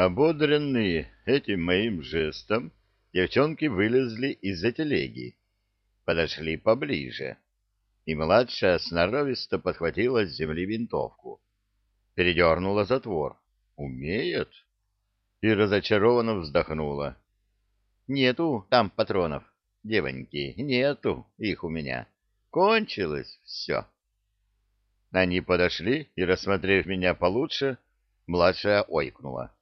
Ободренные этим моим жестом, девчонки вылезли из-за телеги, подошли поближе, и младшая сноровисто подхватила с земли винтовку, передернула затвор. Умеет? И разочарованно вздохнула. Нету там патронов, девоньки, нету их у меня. Кончилось все. Они подошли и, рассмотрев меня получше, младшая ойкнула.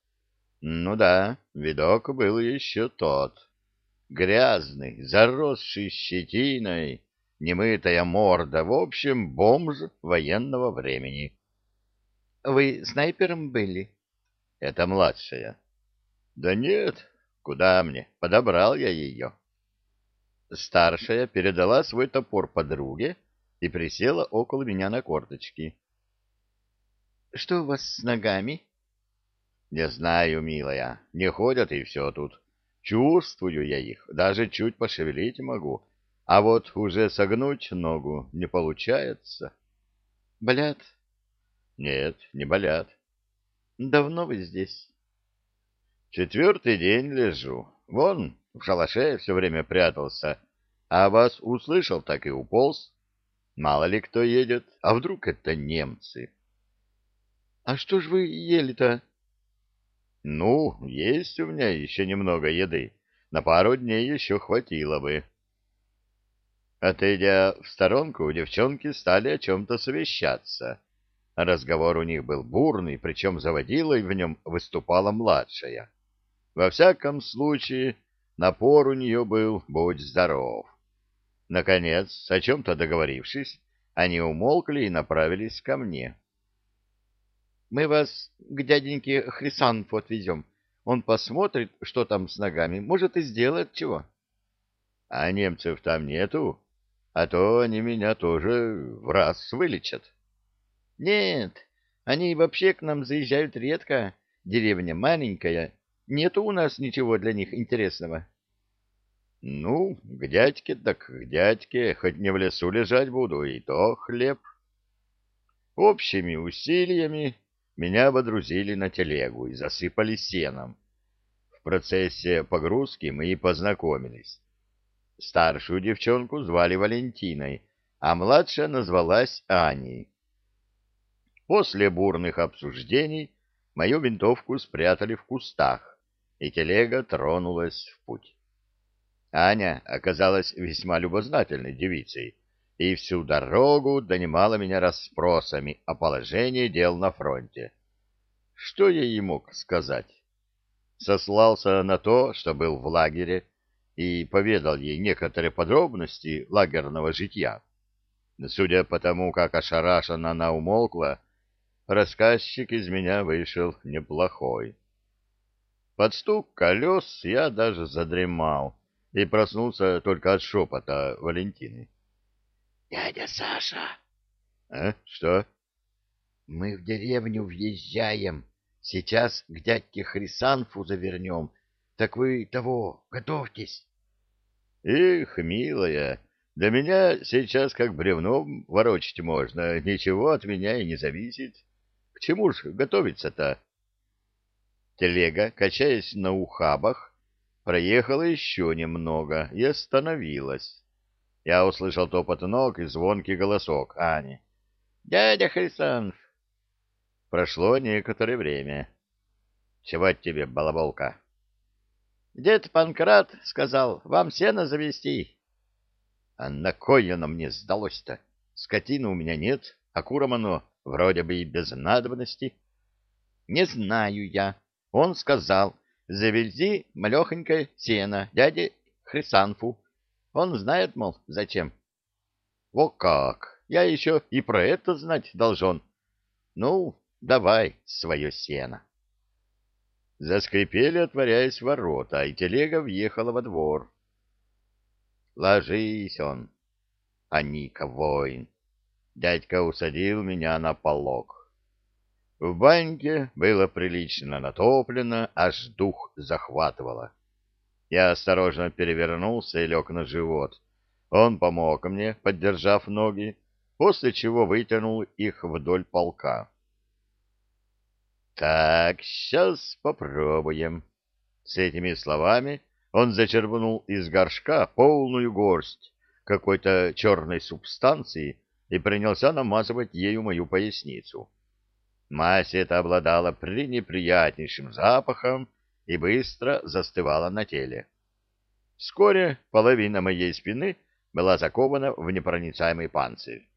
Ну да, видок был еще тот. Грязный, заросший щетиной, немытая морда, в общем, бомж военного времени. — Вы снайпером были? — Это младшая. — Да нет, куда мне, подобрал я ее. Старшая передала свой топор подруге и присела около меня на корточки. — Что у вас с ногами? — Не знаю, милая, не ходят и все тут. Чувствую я их, даже чуть пошевелить могу, а вот уже согнуть ногу не получается. — Болят? — Нет, не болят. — Давно вы здесь? — Четвертый день лежу. Вон, в шалаше все время прятался, а вас услышал, так и уполз. Мало ли кто едет, а вдруг это немцы? — А что ж вы ели-то? Ну, есть у меня еще немного еды. На пару дней еще хватило бы. Отойдя в сторонку, девчонки стали о чем-то совещаться. Разговор у них был бурный, причем заводилой в нем выступала младшая. Во всяком случае, напор у нее был «будь здоров». Наконец, о чем-то договорившись, они умолкли и направились ко мне. Мы вас к дяденьке Хрисанфу отвезем. Он посмотрит, что там с ногами, может, и сделает чего. — А немцев там нету? А то они меня тоже в раз вылечат. — Нет, они вообще к нам заезжают редко. Деревня маленькая, нету у нас ничего для них интересного. — Ну, к дядьке так к дядьке, хоть не в лесу лежать буду, и то хлеб. Общими усилиями меня водрузили на телегу и засыпали сеном. В процессе погрузки мы и познакомились. Старшую девчонку звали Валентиной, а младшая назвалась Аней. После бурных обсуждений мою винтовку спрятали в кустах, и телега тронулась в путь. Аня оказалась весьма любознательной девицей и всю дорогу донимала меня расспросами о положении дел на фронте. Что я ей мог сказать? Сослался на то, что был в лагере, и поведал ей некоторые подробности лагерного житья. Судя по тому, как ошарашенно она умолкла, рассказчик из меня вышел неплохой. Под стук колес я даже задремал и проснулся только от шепота Валентины. — Дядя Саша! — А? Что? — Мы в деревню въезжаем. Сейчас к дядьке Хрисанфу завернем. Так вы того, готовьтесь. — Эх, милая, для меня сейчас как бревном ворочать можно. Ничего от меня и не зависит. К чему ж готовиться-то? Телега, качаясь на ухабах, проехала еще немного и остановилась. Я услышал топот ног и звонкий голосок Ани. «Дядя Хрисанф!» Прошло некоторое время. «Чего тебе, балаболка?» «Дед Панкрат сказал, вам сено завести». «А на кой оно мне сдалось-то? Скотины у меня нет, а курам оно вроде бы и без надобности». «Не знаю я. Он сказал, завези малехонькое сено дяде Хрисанфу. Он знает, мол, зачем. О как! Я еще и про это знать должен. Ну, давай свое сено. Заскрипели, отворяясь ворота, и телега въехала во двор. Ложись он, а Ника воин. Дядька усадил меня на полог. В баньке было прилично натоплено, аж дух захватывало. Я осторожно перевернулся и лег на живот. Он помог мне, поддержав ноги, после чего вытянул их вдоль полка. Так, сейчас попробуем. С этими словами он зачерпнул из горшка полную горсть какой-то черной субстанции и принялся намазывать ею мою поясницу. Мазь эта обладала пренеприятнейшим запахом и быстро застывала на теле. Вскоре половина моей спины была закована в непроницаемый панцирь.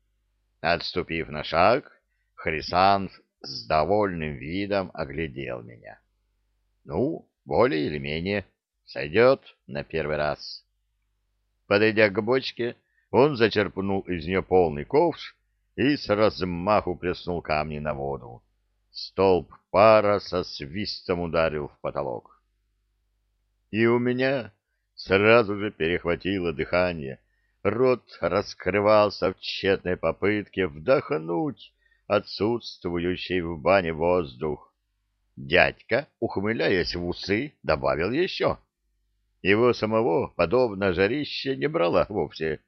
Отступив на шаг, Хрисанф с довольным видом оглядел меня. Ну, более или менее, сойдет на первый раз. Подойдя к бочке, он зачерпнул из нее полный ковш и с размаху плеснул камни на воду. Столб пара со свистом ударил в потолок. И у меня сразу же перехватило дыхание. Рот раскрывался в тщетной попытке вдохнуть отсутствующий в бане воздух. Дядька, ухмыляясь в усы, добавил еще. Его самого подобно жарище не брало вовсе.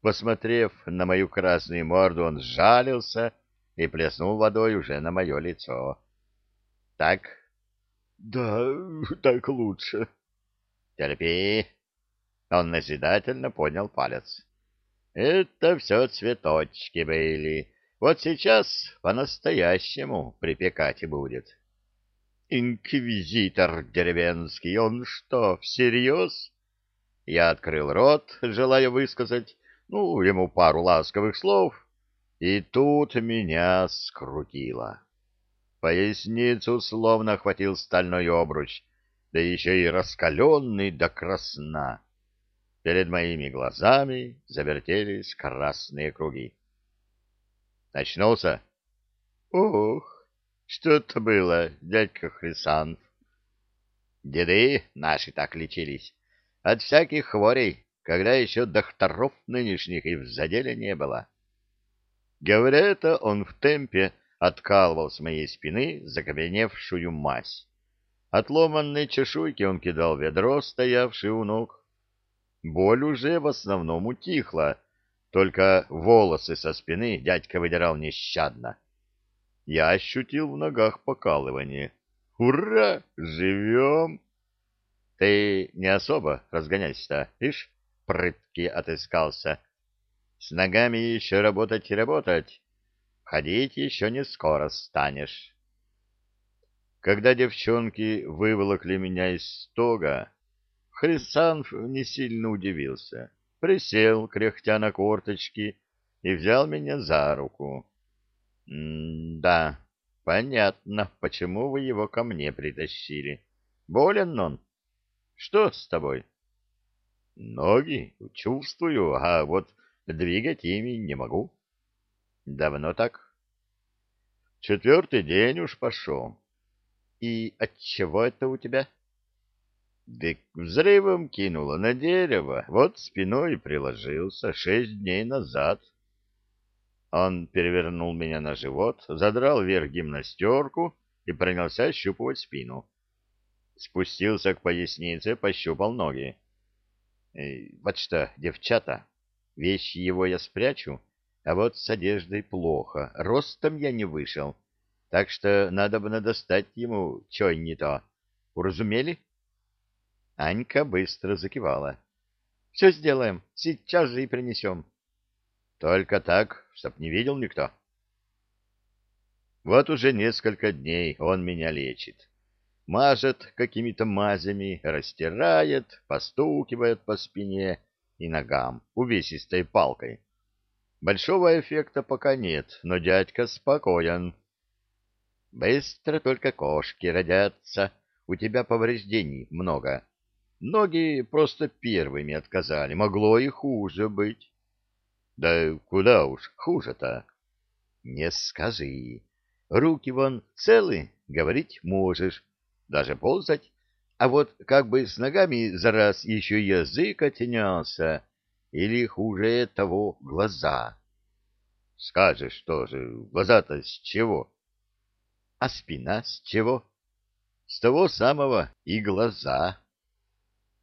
Посмотрев на мою красную морду, он сжалился и плеснул водой уже на мое лицо. — Так? — Да, так лучше. — Терпи. Он назидательно поднял палец. — Это все цветочки были. Вот сейчас по-настоящему припекать будет. Инквизитор деревенский, он что, всерьез? Я открыл рот, желая высказать, ну, ему пару ласковых слов, и тут меня скрутило. Поясницу словно охватил стальной обруч, да еще и раскаленный до красна. Перед моими глазами завертелись красные круги. Очнулся? Ох, что это было, дядька Хрисанф? Деды наши так лечились. От всяких хворей, когда еще докторов нынешних и в заделе не было. Говоря это, он в темпе откалывал с моей спины закаменевшую мазь. Отломанные чешуйки он кидал ведро, стоявшее у ног. Боль уже в основном утихла, только волосы со спины дядька выдирал нещадно. Я ощутил в ногах покалывание. «Ура! Живем!» «Ты не особо разгоняйся-то, ишь, прытки отыскался. С ногами еще работать и работать. Ходить еще не скоро станешь». Когда девчонки выволокли меня из стога, Хрисанф не сильно удивился присел, кряхтя на корточки, и взял меня за руку. — Да, понятно, почему вы его ко мне притащили. Болен он? Что с тобой? — Ноги чувствую, а вот двигать ими не могу. — Давно так? — Четвертый день уж пошел. — И от чего это у тебя? — да взрывом кинуло на дерево, вот спиной приложился шесть дней назад. Он перевернул меня на живот, задрал вверх гимнастерку и принялся ощупывать спину. Спустился к пояснице, пощупал ноги. Вот что, девчата, вещи его я спрячу, а вот с одеждой плохо, ростом я не вышел, так что надо бы достать ему чё не то. Уразумели? — Анька быстро закивала. — Все сделаем, сейчас же и принесем. — Только так, чтоб не видел никто. Вот уже несколько дней он меня лечит. Мажет какими-то мазями, растирает, постукивает по спине и ногам увесистой палкой. Большого эффекта пока нет, но дядька спокоен. Быстро только кошки родятся, у тебя повреждений много. Ноги просто первыми отказали, могло и хуже быть. Да куда уж хуже-то? Не скажи. Руки вон целы, говорить можешь, даже ползать. А вот как бы с ногами за раз еще язык отнялся, или хуже того глаза. Скажешь тоже, глаза-то с чего? А спина с чего? С того самого и глаза.